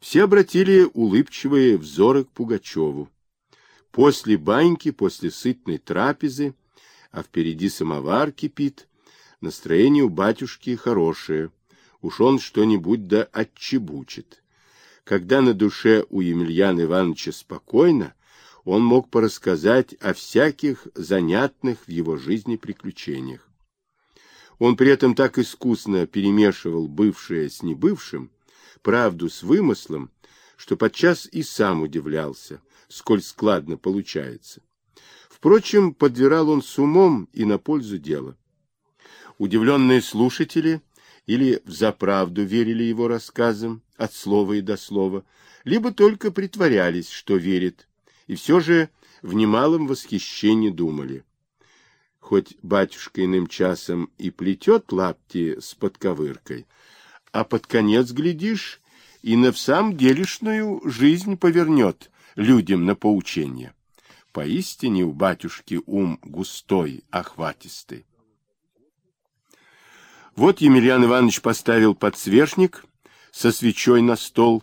Все обратили улыбчивые взоры к Пугачеву. После баньки, после сытной трапезы, а впереди самовар кипит, настроение у батюшки хорошее, уж он что-нибудь да отчебучит. Когда на душе у Емельяна Ивановича спокойно, он мог порассказать о всяких занятных в его жизни приключениях. Он при этом так искусно перемешивал бывшее с небывшим, правду с вымыслом, что подчас и сам удивлялся, сколь складно получается. Впрочем, подбирал он с умом и на пользу дела. Удивленные слушатели или взаправду верили его рассказам от слова и до слова, либо только притворялись, что верят, и все же в немалом восхищении думали. Хоть батюшка иным часом и плетет лапти с подковыркой, а под конец, глядишь, и на самом делешную жизнь повернет людям на поучение. Поистине у батюшки ум густой, охватистый. Вот Емельян Иванович поставил подсвечник со свечой на стол,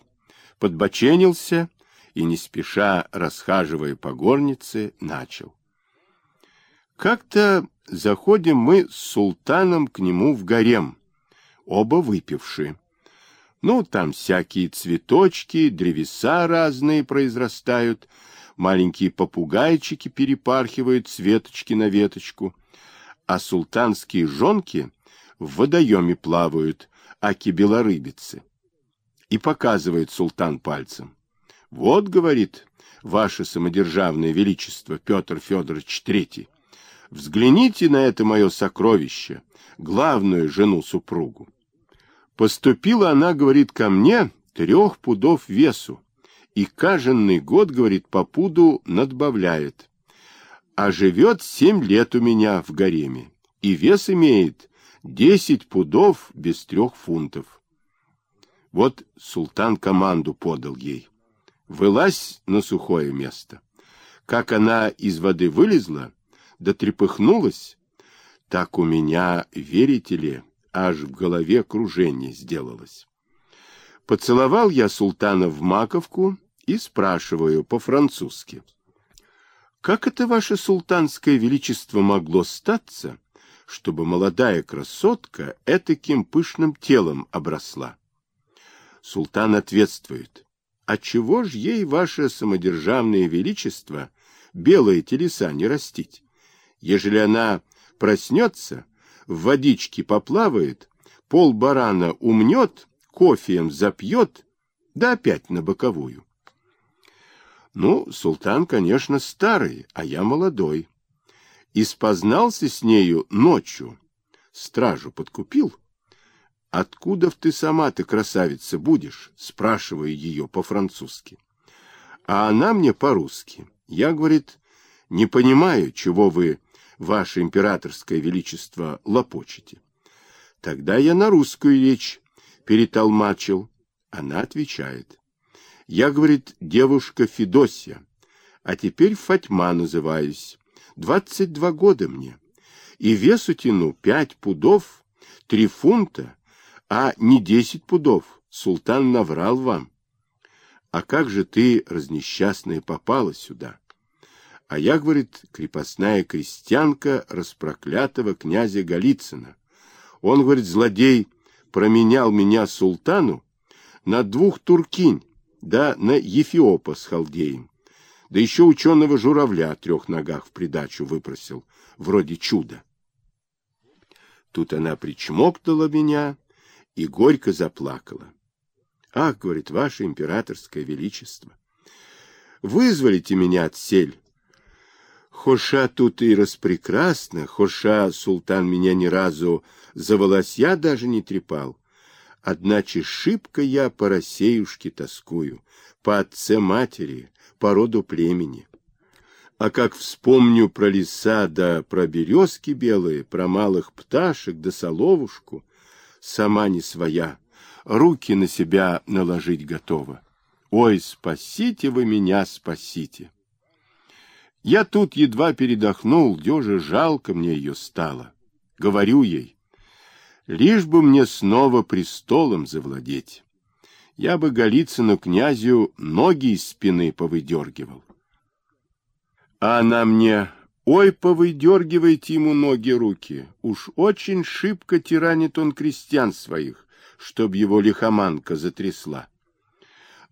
подбоченился и, не спеша расхаживая по горнице, начал. Как-то заходим мы с султаном к нему в гарем, оба выпившие. Ну, там всякие цветочки, древеса разные произрастают, маленькие попугайчики перепархивают с веточки на веточку, а султанские жонки в водоеме плавают, аки белорыбицы. И показывает султан пальцем. Вот, говорит, ваше самодержавное величество Петр Федорович Третий, взгляните на это мое сокровище, главную жену-супругу. Поступила она, говорит, ко мне трех пудов весу, и каждый год, говорит, по пуду надбавляет. А живет семь лет у меня в гареме, и вес имеет десять пудов без трех фунтов. Вот султан команду подал ей. Вылазь на сухое место. Как она из воды вылезла, да трепыхнулась, так у меня, верите ли, аж в голове кружение сделалось. Поцеловал я султана в маковку и спрашиваю по-французски. Как это ваше султанское величество могло статься, чтобы молодая красотка этаким пышным телом обросла? Султан ответствует. А чего ж ей ваше самодержавное величество белые телеса не растить? Ежели она проснется, в водичке поплавает, пол барана умнет, кофеем запьет, да опять на боковую. Ну, султан, конечно, старый, а я молодой. И спознался с нею ночью. Стражу подкупил. Откуда ты сама-то, красавица, будешь? Спрашиваю ее по-французски. А она мне по-русски. Я, говорит, не понимаю, чего вы ваше императорское величество, лопочете. Тогда я на русскую речь перетолмачил. Она отвечает. Я, говорит, девушка Федосия, а теперь Фатьма называюсь. Двадцать два года мне. И весу тяну пять пудов, три фунта, а не десять пудов. Султан наврал вам. А как же ты, разнесчастная, попала сюда? А я, говорит, крепостная крестьянка распроклятого князя Голицына. Он, говорит, злодей, променял меня султану на двух туркинь, да на Ефиопа с халдеем. Да еще ученого журавля о трех ногах в придачу выпросил, вроде чуда. Тут она причмокнула меня и горько заплакала. Ах, говорит, ваше императорское величество, вызволите меня от сель, Хоша тут и распрекрасно, Хоша султан меня ни разу за волосья даже не трепал. Одначе шибко я по Россеюшке тоскую, по отце матери, по роду племени. А как вспомню про леса да про березки белые, про малых пташек да соловушку, сама не своя, руки на себя наложить готова. Ой, спасите вы меня, спасите! Я тут едва передохнул, дёже жалко мне ее стало. Говорю ей, лишь бы мне снова престолом завладеть. Я бы Голицыну князю ноги из спины повыдергивал. А она мне, ой, повыдергивайте ему ноги руки. Уж очень шибко тиранит он крестьян своих, чтоб его лихоманка затрясла.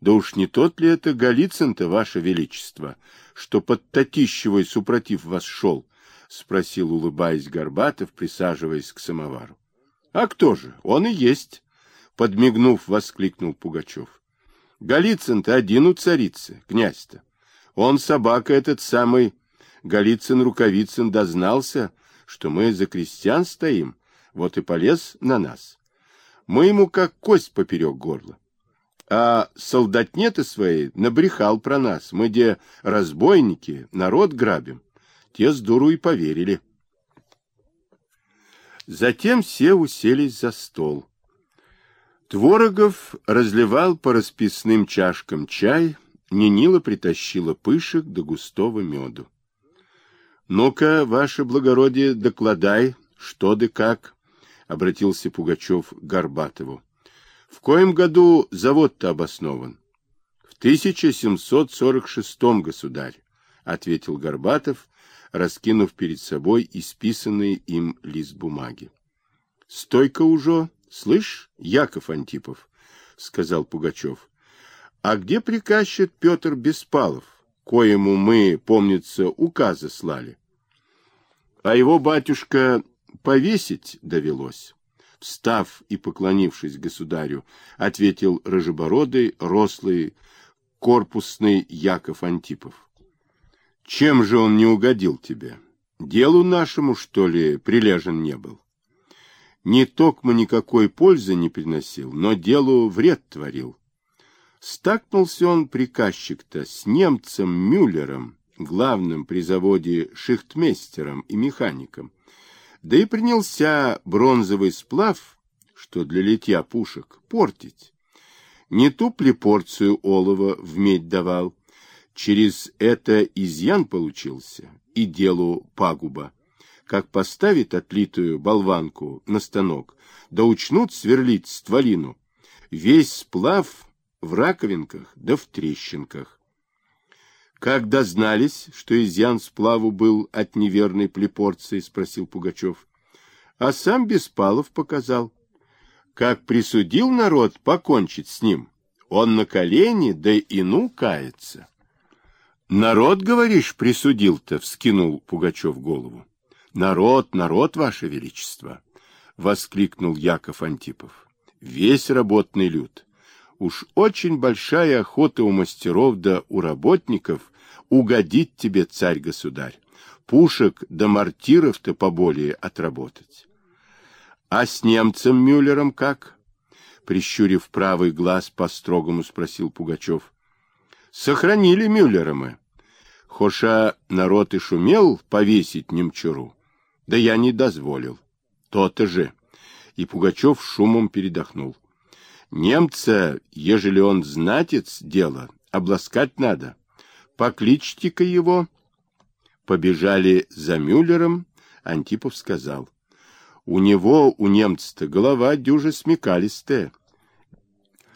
Да уж не тот ли это Голицын-то, ваше величество, что под Татищевой супротив вас шел? — спросил, улыбаясь Горбатов, присаживаясь к самовару. — А кто же? Он и есть, — подмигнув, воскликнул Пугачев. — Голицын-то один у царицы, князь-то. Он, собака этот самый, Голицын-Рукавицын, дознался, что мы за крестьян стоим, вот и полез на нас. Мы ему как кость поперек горла. А солдатнеты свои набрехал про нас. Мы где разбойники, народ грабим. Те с дуру и поверили. Затем все уселись за стол. Творогов разливал по расписным чашкам чай, Нинила притащила пышек до густого меду. — Ну-ка, ваше благородие, докладай, что да как, — обратился Пугачев к Горбатову. В коем году завод-то обоснован? В 1746 государь, ответил Горбатов, раскинув перед собой исписанный им лист бумаги. Стойка уже, слышь, Яков Антипов, сказал Пугачев. А где приказчик Петр Беспалов, коему мы, помнится, указы слали? А его батюшка повесить довелось встав и поклонившись государю, ответил рыжебородый, рослый, корпусный Яков Антипов. Чем же он не угодил тебе? Делу нашему, что ли, прилежен не был? Не токмо никакой пользы не приносил, но делу вред творил. Стакнулся он, приказчик-то, с немцем Мюллером, главным при заводе шихтмейстером и механиком, да и принялся бронзовый сплав, что для литья пушек, портить. Не туп ли порцию олова в медь давал, через это изъян получился и делу пагуба. Как поставит отлитую болванку на станок, да учнут сверлить стволину, весь сплав в раковинках да в трещинках. Как дознались, что изъян сплаву был от неверной плепорции, спросил Пугачев. А сам Беспалов показал. Как присудил народ покончить с ним, он на колени, да и ну кается. Народ, говоришь, присудил-то, вскинул Пугачев голову. Народ, народ, ваше величество, воскликнул Яков Антипов. Весь работный люд. Уж очень большая охота у мастеров да у работников угодить тебе, царь-государь, пушек да мортиров-то поболее отработать. А с немцем Мюллером как? Прищурив правый глаз, по-строгому спросил Пугачев. Сохранили Мюллера мы. Хоша народ и шумел повесить немчуру, да я не дозволил. То-то же. И Пугачев шумом передохнул. Немца, ежели он знатец дело, обласкать надо. Покличьте-ка его. Побежали за Мюллером, Антипов сказал. У него, у немца-то, голова дюже смекалистая.